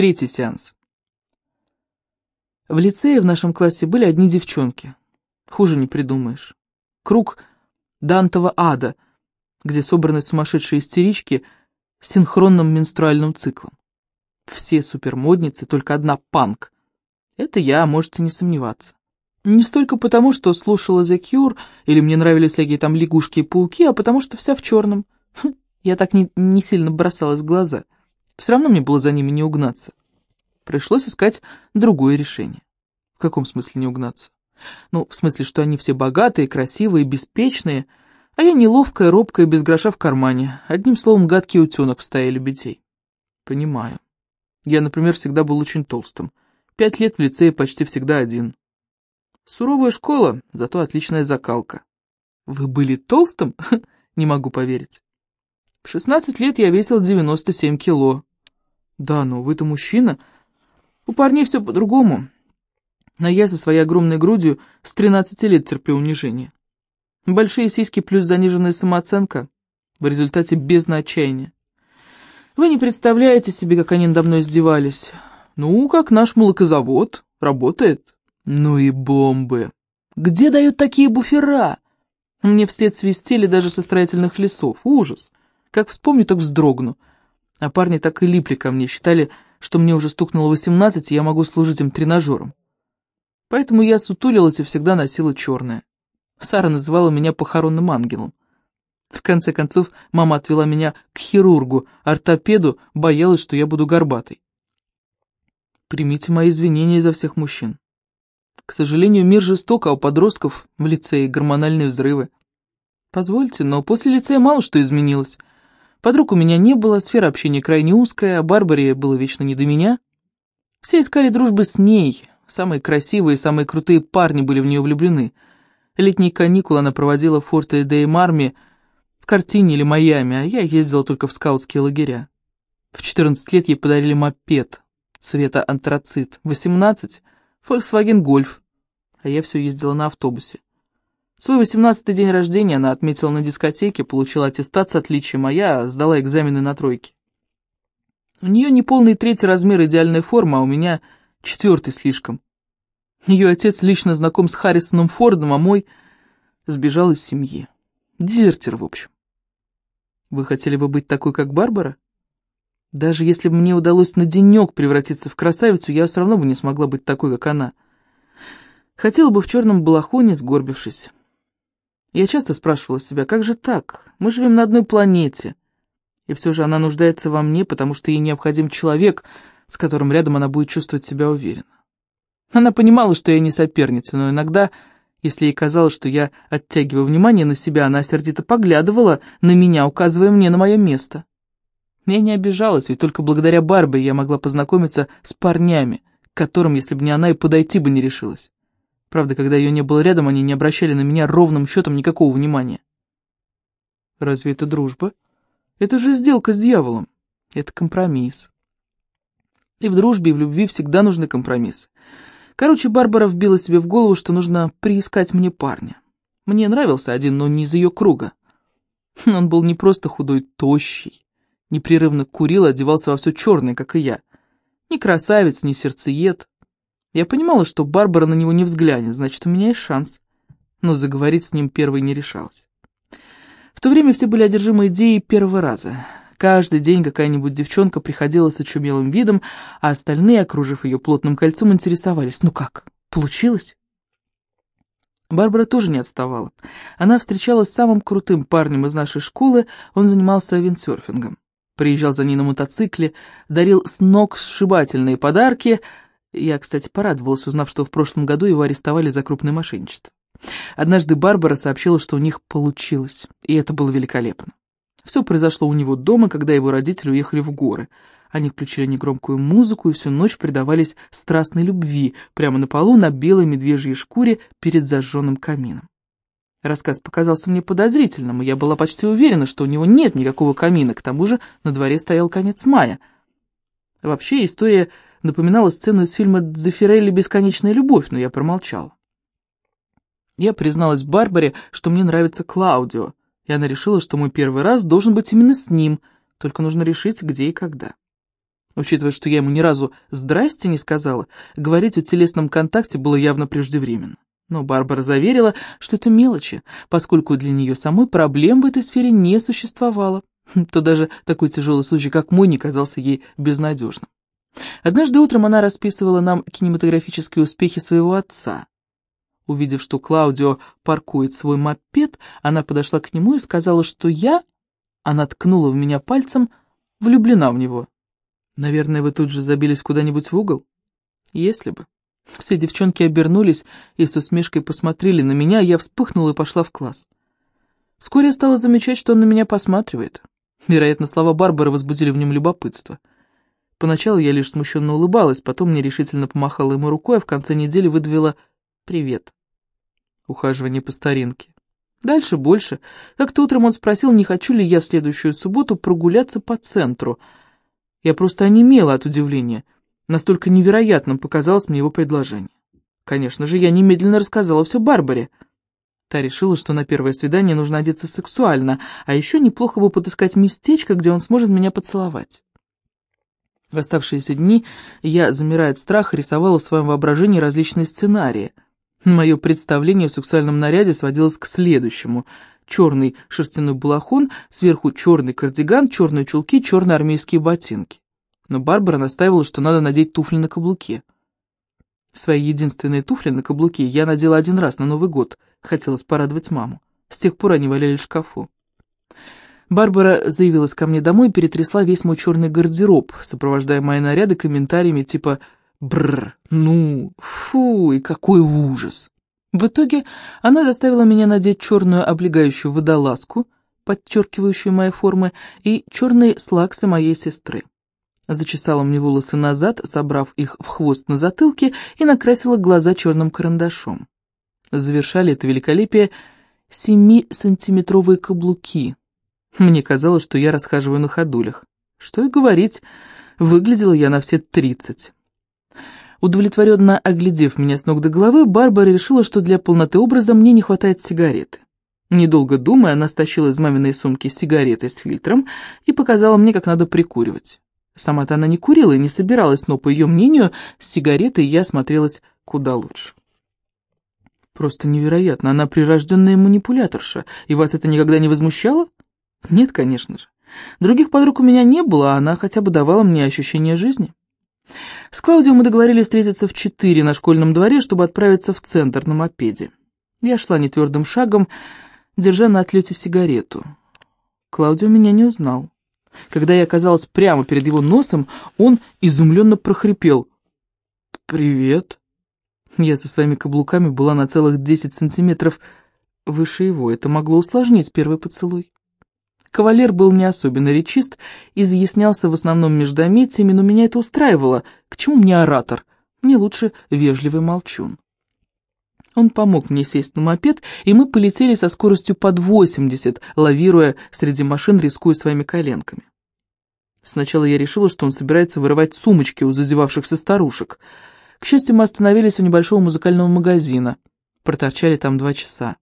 Третий сеанс. В лицее в нашем классе были одни девчонки. Хуже не придумаешь. Круг Дантова ада, где собраны сумасшедшие истерички с синхронным менструальным циклом. Все супермодницы, только одна панк. Это я, можете не сомневаться. Не столько потому, что слушала The Cure, или мне нравились всякие там лягушки и пауки, а потому что вся в черном. Хм, я так не, не сильно бросалась в глаза. Все равно мне было за ними не угнаться. Пришлось искать другое решение. В каком смысле не угнаться? Ну, в смысле, что они все богатые, красивые, беспечные, а я неловкая, робкая, без гроша в кармане. Одним словом, гадкий утенок в стае лебедей. Понимаю. Я, например, всегда был очень толстым. Пять лет в лицее почти всегда один. Суровая школа, зато отличная закалка. Вы были толстым? Не могу поверить. В 16 лет я весил 97 кило. Да, но вы-то мужчина. У парней все по-другому. Но я со своей огромной грудью с 13 лет терплю унижение. Большие сиськи плюс заниженная самооценка. В результате бездна отчаяния. Вы не представляете себе, как они надо мной издевались. Ну, как наш молокозавод. Работает. Ну и бомбы. Где дают такие буфера? Мне вслед свистели даже со строительных лесов. Ужас. Как вспомню, так вздрогну. А парни так и липли ко мне, считали, что мне уже стукнуло 18, и я могу служить им тренажером. Поэтому я сутулилась и всегда носила черное. Сара называла меня похоронным ангелом. В конце концов, мама отвела меня к хирургу, ортопеду, боялась, что я буду горбатой. Примите мои извинения за всех мужчин. К сожалению, мир жесток, а у подростков в лицее гормональные взрывы. Позвольте, но после лицея мало что изменилось. Подруг у меня не было, сфера общения крайне узкая, а Барбаре было вечно не до меня. Все искали дружбы с ней, самые красивые, самые крутые парни были в нее влюблены. Летние каникулы она проводила в форте де Марми, в Картине или Майами, а я ездила только в скаутские лагеря. В 14 лет ей подарили мопед цвета антрацит, в 18 — Volkswagen Golf, а я все ездила на автобусе. Свой 18-й день рождения она отметила на дискотеке, получила аттестат с отличием, а я сдала экзамены на тройки. У нее не полный третий размер идеальной формы, а у меня четвертый слишком. Ее отец лично знаком с Харрисоном Фордом, а мой сбежал из семьи. Дезертир, в общем. Вы хотели бы быть такой, как Барбара? Даже если бы мне удалось на денек превратиться в красавицу, я все равно бы не смогла быть такой, как она. Хотела бы в черном балахоне, сгорбившись. Я часто спрашивала себя, как же так? Мы живем на одной планете. И все же она нуждается во мне, потому что ей необходим человек, с которым рядом она будет чувствовать себя уверенно. Она понимала, что я не соперница, но иногда, если ей казалось, что я оттягиваю внимание на себя, она сердито поглядывала на меня, указывая мне на мое место. Я не обижалась, ведь только благодаря Барбе я могла познакомиться с парнями, к которым, если бы не она, и подойти бы не решилась. Правда, когда ее не было рядом, они не обращали на меня ровным счетом никакого внимания. Разве это дружба? Это же сделка с дьяволом. Это компромисс. И в дружбе, и в любви всегда нужны компромиссы. Короче, Барбара вбила себе в голову, что нужно приискать мне парня. Мне нравился один, но не из ее круга. Он был не просто худой, тощий. Непрерывно курил, одевался во все черное, как и я. Ни красавец, ни сердцеед. Я понимала, что Барбара на него не взглянет, значит, у меня есть шанс. Но заговорить с ним первой не решалась. В то время все были одержимы идеей первого раза. Каждый день какая-нибудь девчонка приходила с очумелым видом, а остальные, окружив ее плотным кольцом, интересовались. «Ну как, получилось?» Барбара тоже не отставала. Она встречалась с самым крутым парнем из нашей школы, он занимался виндсерфингом. Приезжал за ней на мотоцикле, дарил с ног сшибательные подарки — я, кстати, порадовалась, узнав, что в прошлом году его арестовали за крупное мошенничество. Однажды Барбара сообщила, что у них получилось, и это было великолепно. Все произошло у него дома, когда его родители уехали в горы. Они включили негромкую музыку и всю ночь предавались страстной любви прямо на полу на белой медвежьей шкуре перед зажженным камином. Рассказ показался мне подозрительным, и я была почти уверена, что у него нет никакого камина, к тому же на дворе стоял конец мая. Вообще история напоминала сцену из фильма «Дзефирелли. Бесконечная любовь», но я промолчал. Я призналась Барбаре, что мне нравится Клаудио, и она решила, что мой первый раз должен быть именно с ним, только нужно решить, где и когда. Учитывая, что я ему ни разу «здрасте» не сказала, говорить о телесном контакте было явно преждевременно. Но Барбара заверила, что это мелочи, поскольку для нее самой проблем в этой сфере не существовало. То даже такой тяжелый случай, как мой, не казался ей безнадежным. Однажды утром она расписывала нам кинематографические успехи своего отца. Увидев, что Клаудио паркует свой мопед, она подошла к нему и сказала, что я, она ткнула в меня пальцем, влюблена в него. Наверное, вы тут же забились куда-нибудь в угол? Если бы. Все девчонки обернулись и с усмешкой посмотрели на меня, я вспыхнула и пошла в класс. Вскоре я стала замечать, что он на меня посматривает. Вероятно, слова Барбары возбудили в нем любопытство. Поначалу я лишь смущенно улыбалась, потом мне решительно помахала ему рукой, а в конце недели выдавила «Привет». Ухаживание по старинке. Дальше больше. Как-то утром он спросил, не хочу ли я в следующую субботу прогуляться по центру. Я просто онемела от удивления — Настолько невероятным показалось мне его предложение. Конечно же, я немедленно рассказала все Барбаре. Та решила, что на первое свидание нужно одеться сексуально, а еще неплохо бы подыскать местечко, где он сможет меня поцеловать. В оставшиеся дни я, замирая от страха, рисовала в своем воображении различные сценарии. Мое представление о сексуальном наряде сводилось к следующему. Черный шерстяной балахон, сверху черный кардиган, черные чулки, черные армейские ботинки но Барбара настаивала, что надо надеть туфли на каблуке. Свои единственные туфли на каблуке я надела один раз на Новый год, хотелось порадовать маму. С тех пор они валяли в шкафу. Барбара заявилась ко мне домой и перетрясла весь мой черный гардероб, сопровождая мои наряды комментариями типа «Бррр, ну, фу, и какой ужас!». В итоге она заставила меня надеть черную облегающую водолазку, подчеркивающую мои формы, и черные слаксы моей сестры зачесала мне волосы назад, собрав их в хвост на затылке, и накрасила глаза черным карандашом. Завершали это великолепие сантиметровые каблуки. Мне казалось, что я расхаживаю на ходулях. Что и говорить, выглядела я на все тридцать. Удовлетворенно оглядев меня с ног до головы, Барбара решила, что для полноты образа мне не хватает сигареты. Недолго думая, она стащила из маминой сумки сигареты с фильтром и показала мне, как надо прикуривать. Сама-то она не курила и не собиралась, но, по ее мнению, с сигаретой я смотрелась куда лучше. Просто невероятно, она прирожденная манипуляторша, и вас это никогда не возмущало? Нет, конечно же. Других подруг у меня не было, а она хотя бы давала мне ощущение жизни. С Клаудио мы договорились встретиться в четыре на школьном дворе, чтобы отправиться в центр на мопеде. Я шла нетвердым шагом, держа на отлете сигарету. Клаудио меня не узнал. Когда я оказалась прямо перед его носом, он изумленно прохрипел. «Привет». Я со своими каблуками была на целых десять сантиметров выше его. Это могло усложнить первый поцелуй. Кавалер был не особенно речист, изъяснялся в основном междометиями, но меня это устраивало. К чему мне оратор? Мне лучше вежливый молчун. Он помог мне сесть на мопед, и мы полетели со скоростью под 80, лавируя среди машин, рискуя своими коленками. Сначала я решила, что он собирается вырывать сумочки у зазевавшихся старушек. К счастью, мы остановились у небольшого музыкального магазина. Проторчали там два часа.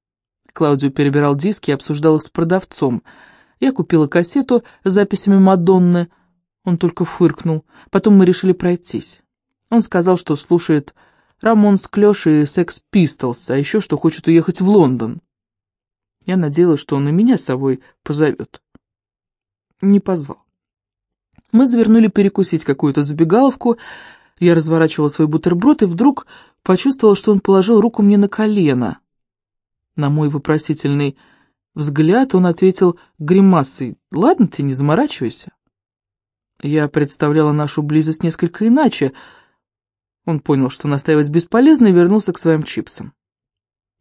Клаудио перебирал диски и обсуждал их с продавцом. Я купила кассету с записями Мадонны. Он только фыркнул. Потом мы решили пройтись. Он сказал, что слушает Рамон Склёш и Секс Пистолс, а еще что хочет уехать в Лондон. Я надеялась, что он и меня с собой позовет. Не позвал. Мы завернули перекусить какую-то забегаловку, я разворачивала свой бутерброд и вдруг почувствовала, что он положил руку мне на колено. На мой вопросительный взгляд он ответил гримасой «Ладно ты, не заморачивайся». Я представляла нашу близость несколько иначе — он понял, что настаивать бесполезно, и вернулся к своим чипсам.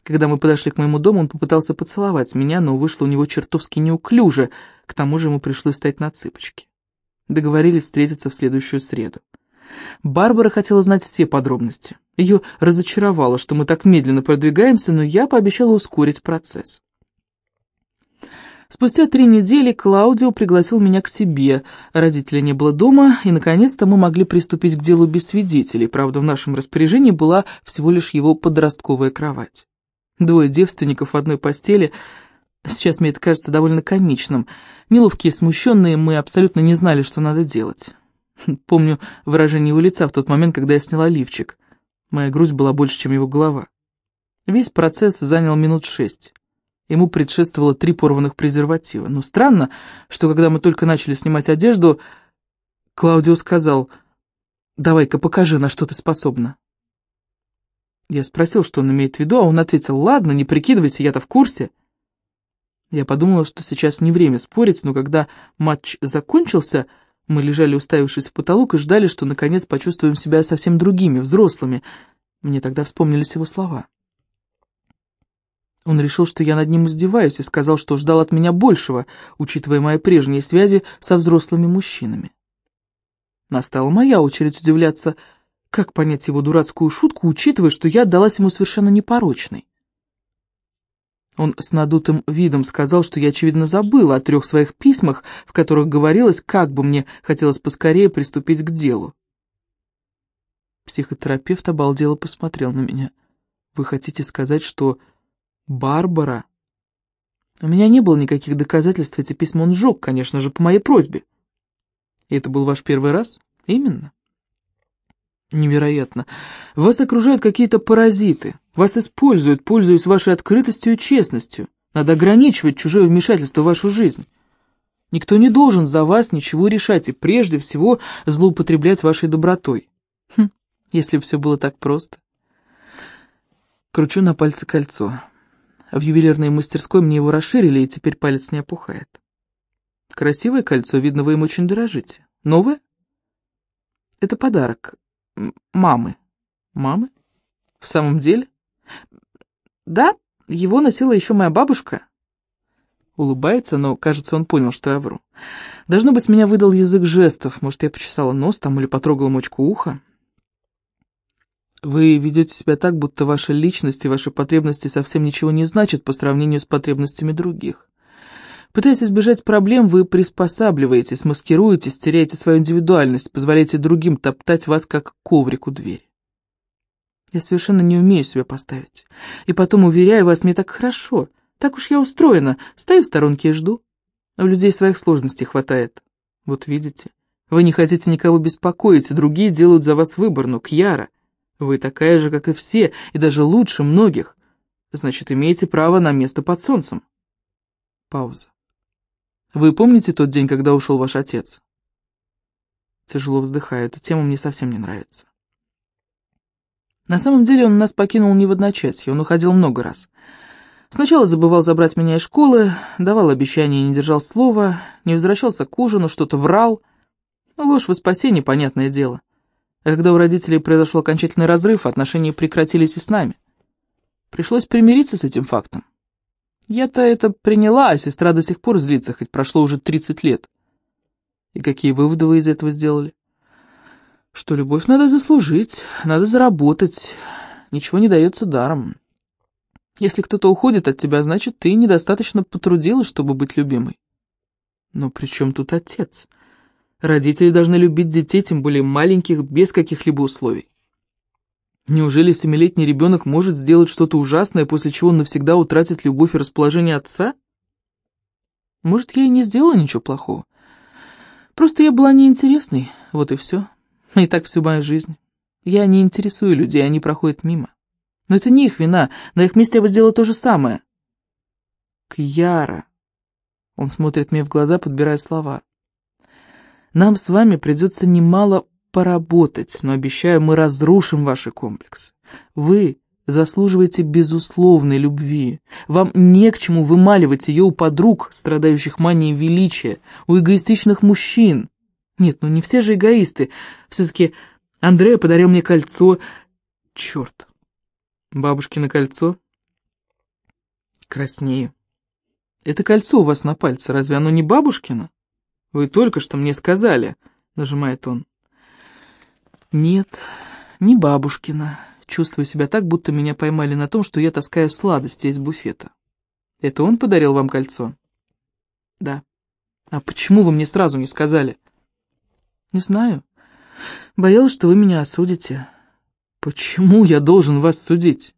Когда мы подошли к моему дому, он попытался поцеловать меня, но вышло у него чертовски неуклюже, к тому же ему пришлось встать на цыпочки. Договорились встретиться в следующую среду. Барбара хотела знать все подробности. Ее разочаровало, что мы так медленно продвигаемся, но я пообещала ускорить процесс. Спустя три недели Клаудио пригласил меня к себе. Родителей не было дома, и, наконец-то, мы могли приступить к делу без свидетелей. Правда, в нашем распоряжении была всего лишь его подростковая кровать. Двое девственников в одной постели. Сейчас мне это кажется довольно комичным. Неловкие, смущенные, мы абсолютно не знали, что надо делать. Помню выражение его лица в тот момент, когда я сняла лифчик. Моя грудь была больше, чем его голова. Весь процесс занял минут шесть. Ему предшествовало три порванных презерватива. Но странно, что когда мы только начали снимать одежду, Клаудио сказал, «Давай-ка покажи, на что ты способна». Я спросил, что он имеет в виду, а он ответил, «Ладно, не прикидывайся, я-то в курсе». Я подумала, что сейчас не время спорить, но когда матч закончился, мы лежали, уставившись в потолок, и ждали, что наконец почувствуем себя совсем другими, взрослыми. Мне тогда вспомнились его слова. Он решил, что я над ним издеваюсь, и сказал, что ждал от меня большего, учитывая мои прежние связи со взрослыми мужчинами. Настала моя очередь удивляться, как понять его дурацкую шутку, учитывая, что я отдалась ему совершенно непорочной. Он с надутым видом сказал, что я, очевидно, забыла о трех своих письмах, в которых говорилось, как бы мне хотелось поскорее приступить к делу. Психотерапевт обалдело посмотрел на меня. «Вы хотите сказать, что Барбара. У меня не было никаких доказательств, эти письма он сжег, конечно же, по моей просьбе. И это был ваш первый раз? Именно. Невероятно. Вас окружают какие-то паразиты. Вас используют, пользуясь вашей открытостью и честностью. Надо ограничивать чужое вмешательство в вашу жизнь. Никто не должен за вас ничего решать и прежде всего злоупотреблять вашей добротой. Хм, если бы все было так просто. Кручу на пальце кольцо. В ювелирной мастерской мне его расширили, и теперь палец не опухает. Красивое кольцо, видно, вы им очень дорожите. Новое? Это подарок. Мамы. Мамы? В самом деле? Да, его носила еще моя бабушка. Улыбается, но, кажется, он понял, что я вру. Должно быть, меня выдал язык жестов. Может, я почесала нос там или потрогала мочку уха. Вы ведете себя так, будто ваша личность и ваши потребности совсем ничего не значат по сравнению с потребностями других. Пытаясь избежать проблем, вы приспосабливаетесь, маскируетесь, теряете свою индивидуальность, позволяете другим топтать вас, как коврик у двери. Я совершенно не умею себя поставить. И потом, уверяю вас, мне так хорошо. Так уж я устроена. Стою в сторонке и жду. А у людей своих сложностей хватает. Вот видите. Вы не хотите никого беспокоить, другие делают за вас выбор, но Кьяра... Вы такая же, как и все, и даже лучше многих. Значит, имеете право на место под солнцем. Пауза. Вы помните тот день, когда ушел ваш отец? Тяжело вздыхаю, эта тема мне совсем не нравится. На самом деле он нас покинул не в одночасье, он уходил много раз. Сначала забывал забрать меня из школы, давал обещания и не держал слова, не возвращался к ужину, что-то врал. Ложь во спасение, понятное дело. А когда у родителей произошел окончательный разрыв, отношения прекратились и с нами. Пришлось примириться с этим фактом. Я-то это приняла, а сестра до сих пор злится, хоть прошло уже 30 лет. И какие выводы вы из этого сделали? Что любовь надо заслужить, надо заработать, ничего не дается даром. Если кто-то уходит от тебя, значит, ты недостаточно потрудилась, чтобы быть любимой. Но при чем тут отец? Родители должны любить детей, тем более маленьких, без каких-либо условий. Неужели семилетний ребенок может сделать что-то ужасное, после чего он навсегда утратит любовь и расположение отца? Может, я и не сделала ничего плохого. Просто я была неинтересной, вот и все. И так всю мою жизнь. Я не интересую людей, они проходят мимо. Но это не их вина, на их месте я бы сделала то же самое. Кьяра. Он смотрит мне в глаза, подбирая слова. Нам с вами придется немало поработать, но, обещаю, мы разрушим ваши комплексы. Вы заслуживаете безусловной любви. Вам не к чему вымаливать ее у подруг, страдающих манией величия, у эгоистичных мужчин. Нет, ну не все же эгоисты. Все-таки Андрея подарил мне кольцо. Черт. Бабушкино кольцо? Краснею. Это кольцо у вас на пальце, разве оно не бабушкино? «Вы только что мне сказали», — нажимает он. «Нет, не бабушкина. Чувствую себя так, будто меня поймали на том, что я таскаю сладости из буфета. Это он подарил вам кольцо?» «Да». «А почему вы мне сразу не сказали?» «Не знаю. Боялась, что вы меня осудите». «Почему я должен вас судить?»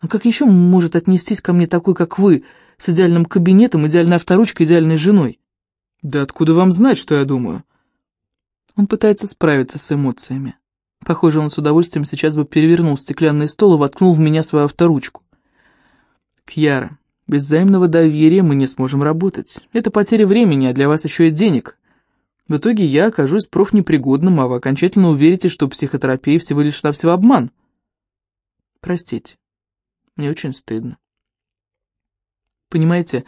«А как еще может отнестись ко мне такой, как вы, с идеальным кабинетом, идеальной авторучкой, идеальной женой?» «Да откуда вам знать, что я думаю?» Он пытается справиться с эмоциями. Похоже, он с удовольствием сейчас бы перевернул стеклянный стол и воткнул в меня свою авторучку. Кьяра, без взаимного доверия мы не сможем работать. Это потеря времени, а для вас еще и денег. В итоге я окажусь профнепригодным, а вы окончательно уверите, что психотерапия всего лишь навсего обман. Простите, мне очень стыдно. Понимаете,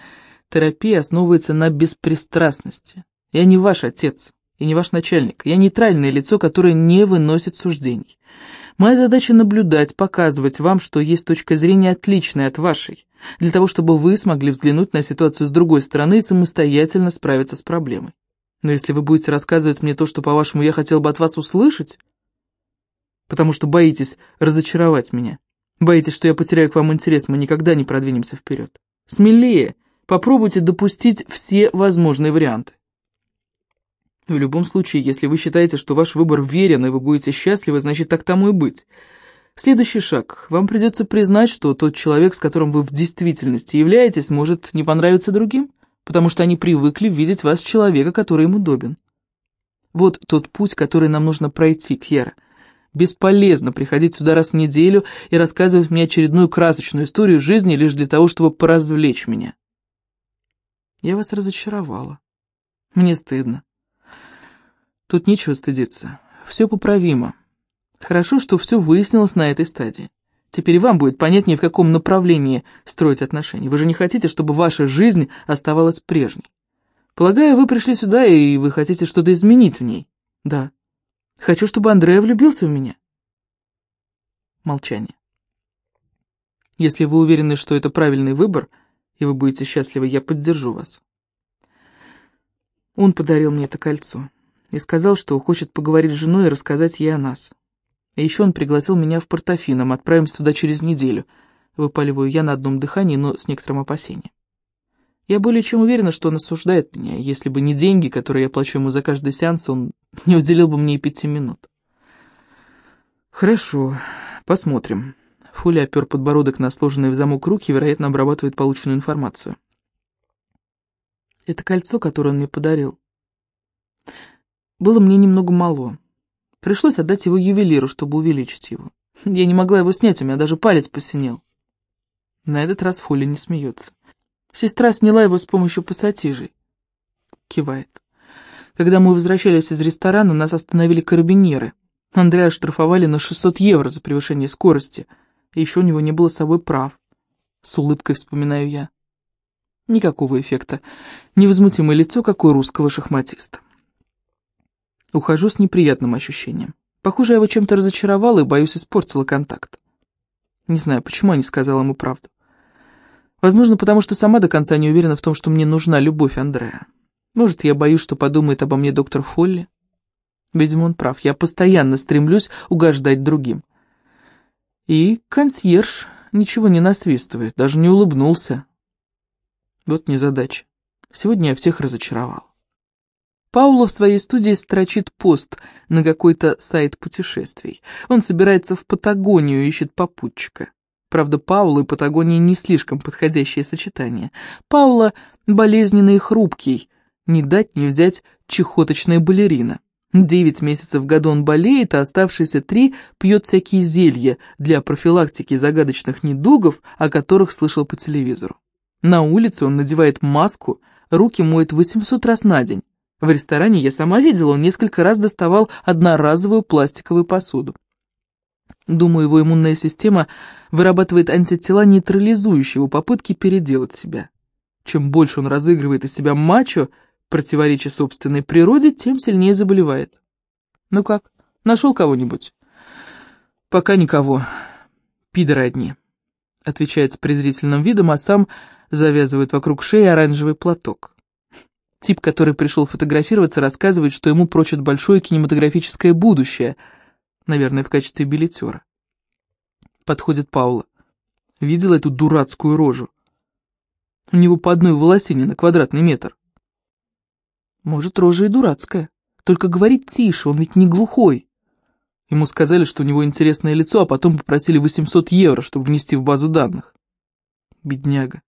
терапия основывается на беспристрастности. Я не ваш отец и не ваш начальник. Я нейтральное лицо, которое не выносит суждений. Моя задача наблюдать, показывать вам, что есть точка зрения отличная от вашей, для того, чтобы вы смогли взглянуть на ситуацию с другой стороны и самостоятельно справиться с проблемой. Но если вы будете рассказывать мне то, что, по-вашему, я хотел бы от вас услышать, потому что боитесь разочаровать меня, боитесь, что я потеряю к вам интерес, мы никогда не продвинемся вперед. Смелее, попробуйте допустить все возможные варианты. В любом случае, если вы считаете, что ваш выбор верен, и вы будете счастливы, значит, так тому и быть. Следующий шаг. Вам придется признать, что тот человек, с которым вы в действительности являетесь, может не понравиться другим, потому что они привыкли видеть вас человека, который им удобен. Вот тот путь, который нам нужно пройти, Кьера. Бесполезно приходить сюда раз в неделю и рассказывать мне очередную красочную историю жизни лишь для того, чтобы поразвлечь меня. Я вас разочаровала. Мне стыдно. Тут нечего стыдиться. Все поправимо. Хорошо, что все выяснилось на этой стадии. Теперь вам будет понятнее, в каком направлении строить отношения. Вы же не хотите, чтобы ваша жизнь оставалась прежней. Полагаю, вы пришли сюда, и вы хотите что-то изменить в ней. Да. Хочу, чтобы Андрея влюбился в меня. Молчание. Если вы уверены, что это правильный выбор, и вы будете счастливы, я поддержу вас. Он подарил мне это кольцо и сказал, что хочет поговорить с женой и рассказать ей о нас. И еще он пригласил меня в Портофино, мы отправимся туда через неделю. Выпаливаю я на одном дыхании, но с некоторым опасением. Я более чем уверена, что он осуждает меня. Если бы не деньги, которые я плачу ему за каждый сеанс, он не уделил бы мне и пяти минут. Хорошо, посмотрим. Фули опер подбородок на сложенные в замок руки, вероятно, обрабатывает полученную информацию. Это кольцо, которое он мне подарил было мне немного мало. Пришлось отдать его ювелиру, чтобы увеличить его. Я не могла его снять, у меня даже палец посинел. На этот раз Фули не смеется. Сестра сняла его с помощью пассатижей. Кивает. Когда мы возвращались из ресторана, нас остановили карабинеры. Андрея штрафовали на 600 евро за превышение скорости. Еще у него не было с собой прав. С улыбкой вспоминаю я. Никакого эффекта. Невозмутимое лицо, как у русского шахматиста. Ухожу с неприятным ощущением. Похоже, я его чем-то разочаровала и, боюсь, испортила контакт. Не знаю, почему я не сказала ему правду. Возможно, потому что сама до конца не уверена в том, что мне нужна любовь Андрея. Может, я боюсь, что подумает обо мне доктор Фолли. Видимо, он прав. Я постоянно стремлюсь угождать другим. И консьерж ничего не насвистывает, даже не улыбнулся. Вот незадача. Сегодня я всех разочаровал. Пауло в своей студии строчит пост на какой-то сайт путешествий. Он собирается в Патагонию и ищет попутчика. Правда, Пауло и Патагония не слишком подходящее сочетание. Пауло болезненный и хрупкий, не дать не взять чехоточная балерина. Девять месяцев в году он болеет, а оставшиеся три пьет всякие зелья для профилактики загадочных недугов, о которых слышал по телевизору. На улице он надевает маску, руки моет 800 раз на день. В ресторане я сама видела, он несколько раз доставал одноразовую пластиковую посуду. Думаю, его иммунная система вырабатывает антитела, нейтрализующие его попытки переделать себя. Чем больше он разыгрывает из себя мачо, противоречия собственной природе, тем сильнее заболевает. Ну как, нашел кого-нибудь? Пока никого. Пидоры одни. Отвечает с презрительным видом, а сам завязывает вокруг шеи оранжевый платок. Тип, который пришел фотографироваться, рассказывает, что ему прочат большое кинематографическое будущее, наверное, в качестве билетера. Подходит Паула. Видела эту дурацкую рожу? У него по одной волосине на квадратный метр. Может, рожа и дурацкая, только говорит тише, он ведь не глухой. Ему сказали, что у него интересное лицо, а потом попросили 800 евро, чтобы внести в базу данных. Бедняга.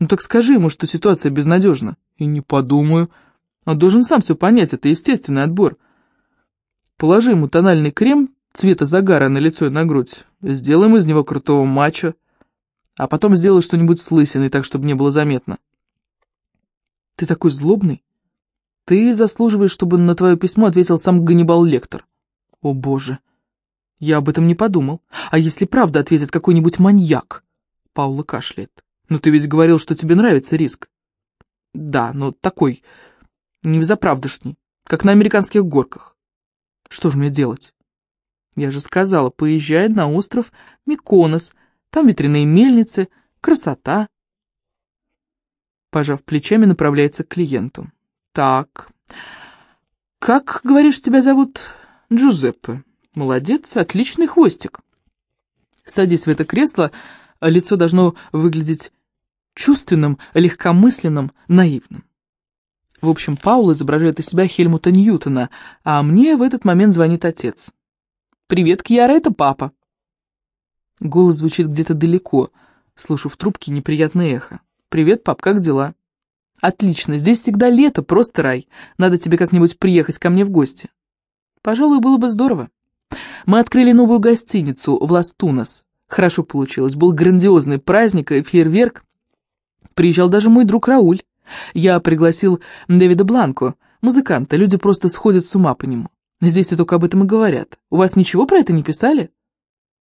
Ну так скажи ему, что ситуация безнадежна. И не подумаю. Он должен сам все понять, это естественный отбор. Положи ему тональный крем цвета загара на лицо и на грудь. Сделаем из него крутого мачо. А потом сделай что-нибудь с лысиной, так, чтобы не было заметно. Ты такой злобный. Ты заслуживаешь, чтобы на твое письмо ответил сам Ганнибал Лектор. О, боже. Я об этом не подумал. А если правда ответит какой-нибудь маньяк? Паула кашляет. Но ты ведь говорил, что тебе нравится риск. Да, но такой, невзаправдышний, как на американских горках. Что же мне делать? Я же сказала, поезжай на остров Миконос, там ветряные мельницы, красота. Пожав плечами, направляется к клиенту. Так, как, говоришь, тебя зовут? Джузеппе. Молодец, отличный хвостик. Садись в это кресло, лицо должно выглядеть чувственным, легкомысленным, наивным. В общем, Паул изображает из себя Хельмута Ньютона, а мне в этот момент звонит отец. «Привет, Кьяра, это папа». Голос звучит где-то далеко, слышу в трубке неприятное эхо. «Привет, пап, как дела?» «Отлично, здесь всегда лето, просто рай. Надо тебе как-нибудь приехать ко мне в гости». «Пожалуй, было бы здорово». Мы открыли новую гостиницу в Ластунас. Хорошо получилось, был грандиозный праздник и фейерверк. Приезжал даже мой друг Рауль. Я пригласил Дэвида Бланко, музыканта, люди просто сходят с ума по нему. Здесь и только об этом и говорят. У вас ничего про это не писали?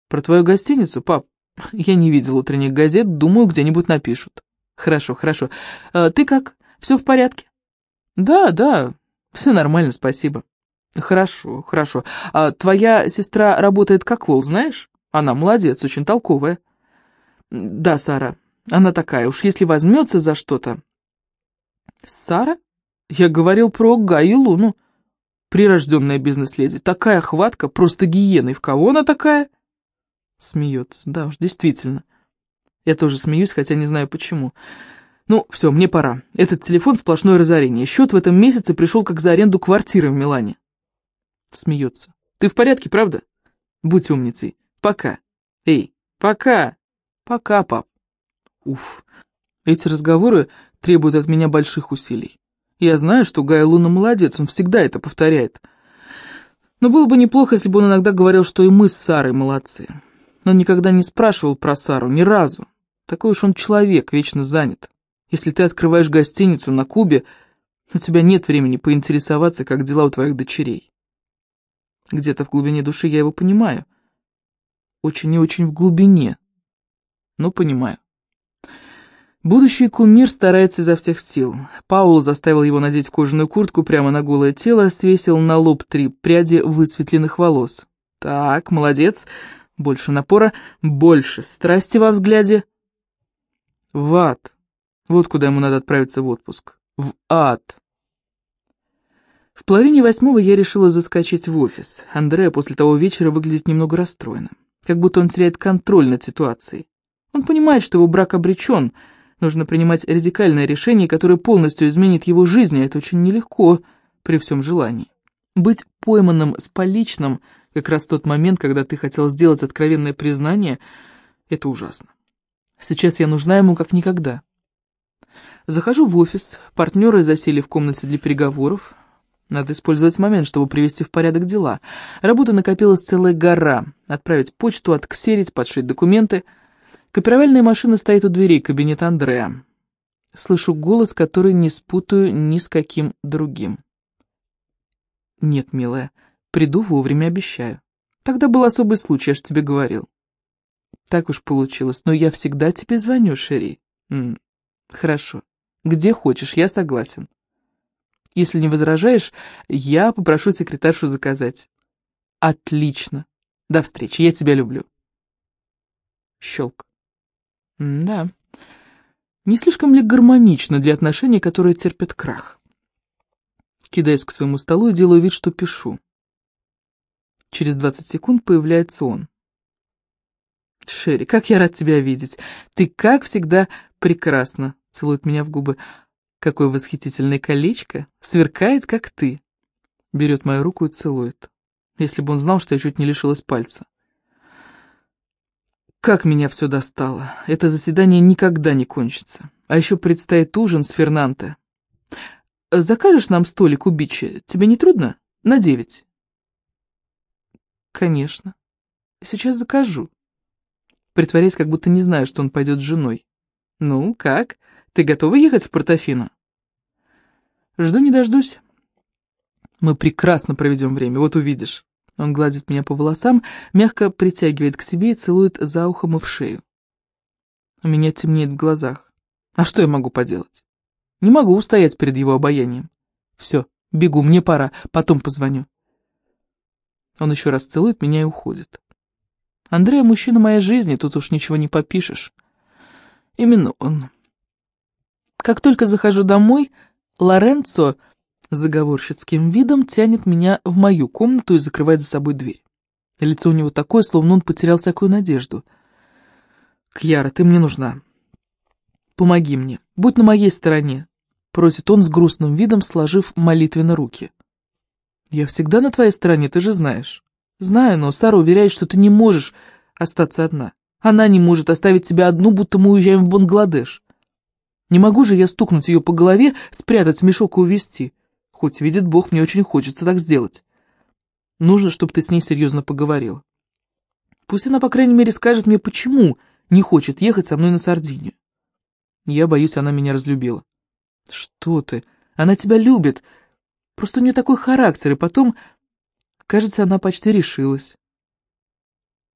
Про твою гостиницу, пап? Я не видел утренних газет, думаю, где-нибудь напишут. Хорошо, хорошо. А, ты как? Все в порядке? Да, да, все нормально, спасибо. Хорошо, хорошо. А твоя сестра работает как вол, знаешь? Она молодец, очень толковая. Да, Сара, она такая, уж если возьмется за что-то... Сара? Я говорил про Гаю Луну. Прирожденная бизнес-леди. Такая хватка, просто гиена. И в кого она такая? Смеется. Да уж, действительно. Я тоже смеюсь, хотя не знаю почему. Ну, все, мне пора. Этот телефон сплошное разорение. Счет в этом месяце пришел как за аренду квартиры в Милане. Смеется. Ты в порядке, правда? Будь умницей. Пока. Эй, пока. Пока, пап. Уф. Эти разговоры требуют от меня больших усилий. Я знаю, что Гай Луна молодец, он всегда это повторяет. Но было бы неплохо, если бы он иногда говорил, что и мы с Сарой молодцы. Но никогда не спрашивал про Сару, ни разу. Такой уж он человек, вечно занят. Если ты открываешь гостиницу на Кубе, у тебя нет времени поинтересоваться, как дела у твоих дочерей. Где-то в глубине души я его понимаю. Очень и очень в глубине. Но понимаю. Будущий кумир старается изо всех сил. Паул заставил его надеть кожаную куртку прямо на голое тело, свесил на лоб три пряди высветленных волос. Так, молодец. Больше напора, больше страсти во взгляде. В ад. Вот куда ему надо отправиться в отпуск. В ад. В половине восьмого я решила заскочить в офис. Андреа после того вечера выглядит немного расстроенным. Как будто он теряет контроль над ситуацией. Он понимает, что его брак обречен. Нужно принимать радикальное решение, которое полностью изменит его жизнь, а это очень нелегко при всем желании. Быть пойманным с поличным как раз тот момент, когда ты хотел сделать откровенное признание, это ужасно. Сейчас я нужна ему как никогда. Захожу в офис, партнеры засели в комнате для переговоров. Надо использовать момент, чтобы привести в порядок дела. Работа накопилась целая гора. Отправить почту, отксерить, подшить документы. Копировальная машина стоит у дверей кабинета Андреа. Слышу голос, который не спутаю ни с каким другим. «Нет, милая, приду вовремя, обещаю. Тогда был особый случай, я ж тебе говорил». «Так уж получилось, но я всегда тебе звоню, Шери». М -м, «Хорошо. Где хочешь, я согласен». Если не возражаешь, я попрошу секретаршу заказать. Отлично. До встречи, я тебя люблю. Щелк. М да. Не слишком ли гармонично для отношений, которые терпят крах? Кидаюсь к своему столу и делаю вид, что пишу. Через 20 секунд появляется он. «Шерри, как я рад тебя видеть! Ты, как всегда, прекрасна!» — целует меня в губы. Какое восхитительное колечко, сверкает, как ты. Берет мою руку и целует. Если бы он знал, что я чуть не лишилась пальца. Как меня все достало. Это заседание никогда не кончится. А еще предстоит ужин с Фернанте. Закажешь нам столик у Бичи? Тебе не трудно? На девять. Конечно. Сейчас закажу. Притворяясь, как будто не знаю, что он пойдет с женой. Ну, как? Ты готова ехать в Портофино? Жду не дождусь. Мы прекрасно проведем время, вот увидишь. Он гладит меня по волосам, мягко притягивает к себе и целует за ухом и в шею. У меня темнеет в глазах. А что я могу поделать? Не могу устоять перед его обаянием. Все, бегу, мне пора, потом позвоню. Он еще раз целует меня и уходит. Андрей, мужчина моей жизни, тут уж ничего не попишешь. Именно он. Как только захожу домой, Лоренцо заговорщицким видом тянет меня в мою комнату и закрывает за собой дверь. Лицо у него такое, словно он потерял всякую надежду. «Кьяра, ты мне нужна. Помоги мне, будь на моей стороне», — просит он с грустным видом, сложив молитвенно руки. «Я всегда на твоей стороне, ты же знаешь». «Знаю, но Сара уверяет, что ты не можешь остаться одна. Она не может оставить тебя одну, будто мы уезжаем в Бангладеш. Не могу же я стукнуть ее по голове, спрятать в мешок и увезти. Хоть, видит Бог, мне очень хочется так сделать. Нужно, чтобы ты с ней серьезно поговорил. Пусть она, по крайней мере, скажет мне, почему не хочет ехать со мной на Сардинию. Я боюсь, она меня разлюбила. Что ты? Она тебя любит. Просто у нее такой характер, и потом... Кажется, она почти решилась.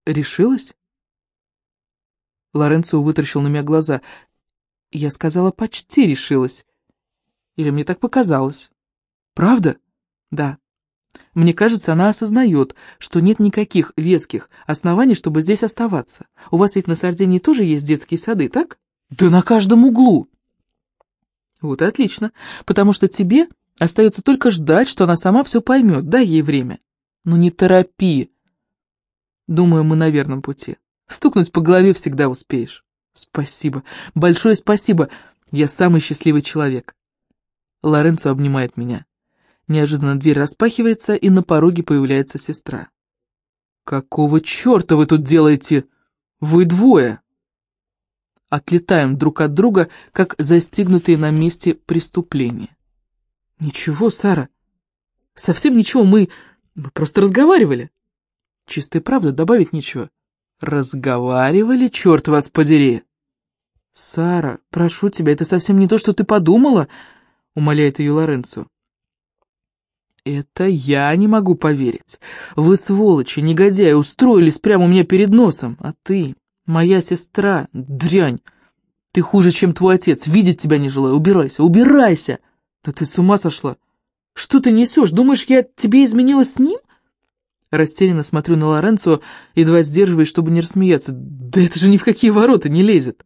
Решилась? Лоренцо вытаращил на меня глаза. Я сказала, почти решилась. Или мне так показалось? Правда? Да. Мне кажется, она осознает, что нет никаких веских оснований, чтобы здесь оставаться. У вас ведь на Сардинии тоже есть детские сады, так? Да на каждом углу. Вот отлично, потому что тебе остается только ждать, что она сама все поймет, дай ей время. Ну не торопи. Думаю, мы на верном пути. Стукнуть по голове всегда успеешь. Спасибо, большое спасибо. Я самый счастливый человек. Лоренцо обнимает меня. Неожиданно дверь распахивается, и на пороге появляется сестра. «Какого черта вы тут делаете? Вы двое!» Отлетаем друг от друга, как застигнутые на месте преступления. «Ничего, Сара, совсем ничего, мы... мы просто разговаривали». Чистая правда, добавить нечего. «Разговаривали? Черт вас подери!» «Сара, прошу тебя, это совсем не то, что ты подумала», — умоляет ее Лоренцо. «Это я не могу поверить. Вы, сволочи, негодяи, устроились прямо у меня перед носом. А ты, моя сестра, дрянь, ты хуже, чем твой отец, видеть тебя не желаю. Убирайся, убирайся! Да ты с ума сошла! Что ты несешь? Думаешь, я тебе изменила с ним?» Растерянно смотрю на Лоренцо, едва сдерживаясь, чтобы не рассмеяться. «Да это же ни в какие ворота не лезет!»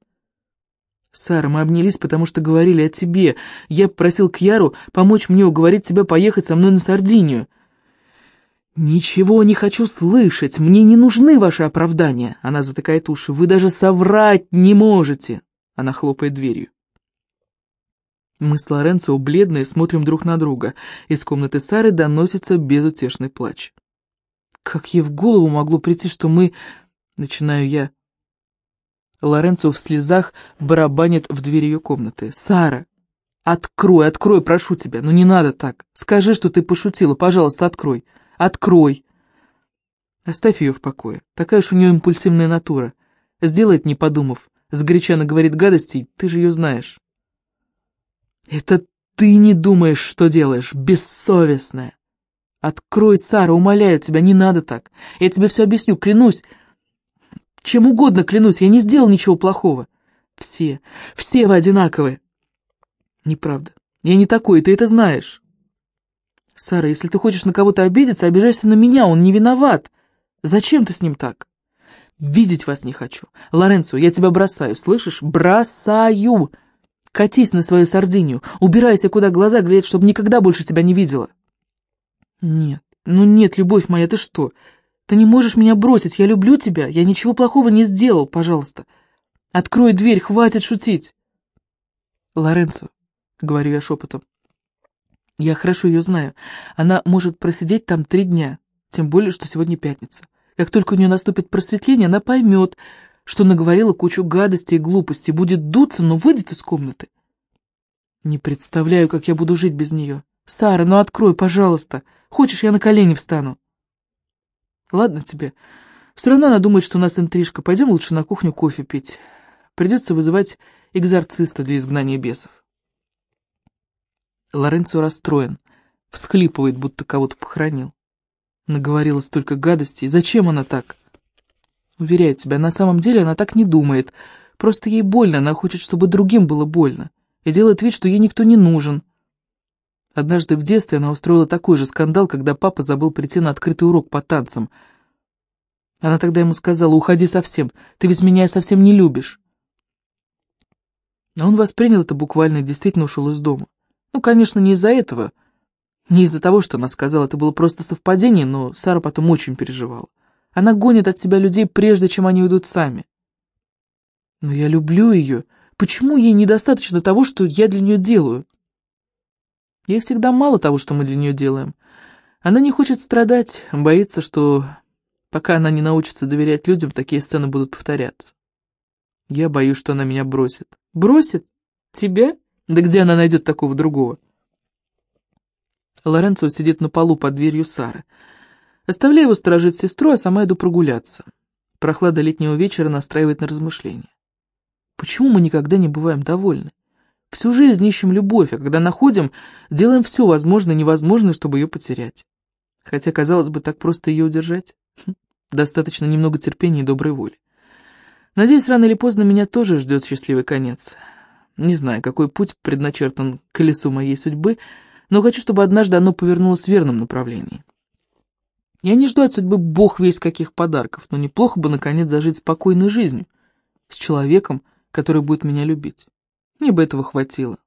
«Сара, мы обнялись, потому что говорили о тебе. Я попросил Кьяру помочь мне уговорить тебя поехать со мной на Сардинию». «Ничего не хочу слышать, мне не нужны ваши оправдания!» Она затыкает уши. «Вы даже соврать не можете!» Она хлопает дверью. Мы с Лоренцо, бледные, смотрим друг на друга. Из комнаты Сары доносится безутешный плач. «Как ей в голову могло прийти, что мы...» Начинаю я. Лоренцо в слезах барабанит в дверь ее комнаты. «Сара, открой, открой, прошу тебя, ну не надо так. Скажи, что ты пошутила, пожалуйста, открой. Открой!» Оставь ее в покое. Такая уж у нее импульсивная натура. Сделает, не подумав. Сгоряча говорит гадостей, ты же ее знаешь. Это ты не думаешь, что делаешь, бессовестная. Открой, Сара, умоляю тебя, не надо так. Я тебе все объясню, клянусь. Чем угодно клянусь, я не сделал ничего плохого. Все, все вы одинаковые. Неправда. Я не такой, ты это знаешь. Сара, если ты хочешь на кого-то обидеться, обижайся на меня, он не виноват. Зачем ты с ним так? Видеть вас не хочу. Лоренцо, я тебя бросаю, слышишь? Бросаю. Катись на свою сардинию, убирайся, куда глаза глядят, чтобы никогда больше тебя не видела. Нет, ну нет, любовь моя, ты что? Ты не можешь меня бросить, я люблю тебя, я ничего плохого не сделал, пожалуйста. Открой дверь, хватит шутить. Лоренцо, говорю я шепотом, я хорошо ее знаю. Она может просидеть там три дня, тем более, что сегодня пятница. Как только у нее наступит просветление, она поймет, что наговорила кучу гадостей и глупостей, будет дуться, но выйдет из комнаты. Не представляю, как я буду жить без нее. Сара, ну открой, пожалуйста. Хочешь, я на колени встану? Ладно тебе. Все равно она думает, что у нас интрижка. Пойдем лучше на кухню кофе пить. Придется вызывать экзорциста для изгнания бесов. Лоренцо расстроен, всхлипывает, будто кого-то похоронил. Наговорила столько гадостей. Зачем она так? Уверяю тебя, на самом деле она так не думает. Просто ей больно, она хочет, чтобы другим было больно. И делает вид, что ей никто не нужен. Однажды в детстве она устроила такой же скандал, когда папа забыл прийти на открытый урок по танцам. Она тогда ему сказала, уходи совсем, ты ведь меня совсем не любишь. А он воспринял это буквально и действительно ушел из дома. Ну, конечно, не из-за этого, не из-за того, что она сказала, это было просто совпадение, но Сара потом очень переживала. Она гонит от себя людей, прежде чем они уйдут сами. Но я люблю ее. Почему ей недостаточно того, что я для нее делаю? Ей всегда мало того, что мы для нее делаем. Она не хочет страдать, боится, что пока она не научится доверять людям, такие сцены будут повторяться. Я боюсь, что она меня бросит. Бросит? Тебя? Да где она найдет такого другого? Лоренцо сидит на полу под дверью Сары. Оставляю его сторожить сестру, а сама иду прогуляться. Прохлада летнего вечера настраивает на размышления. Почему мы никогда не бываем довольны? Всю жизнь ищем любовь, а когда находим, делаем все возможное и невозможное, чтобы ее потерять. Хотя, казалось бы, так просто ее удержать. Хм, достаточно немного терпения и доброй воли. Надеюсь, рано или поздно меня тоже ждет счастливый конец. Не знаю, какой путь предначертан колесу моей судьбы, но хочу, чтобы однажды оно повернулось в верном направлении. Я не жду от судьбы бог весь каких подарков, но неплохо бы, наконец, зажить спокойной жизнью с человеком, который будет меня любить. Мне бы этого хватило.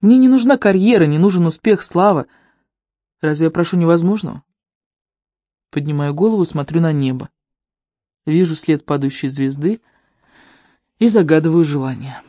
Мне не нужна карьера, не нужен успех, слава. Разве я прошу невозможного? Поднимаю голову, смотрю на небо. Вижу след падающей звезды и загадываю желание.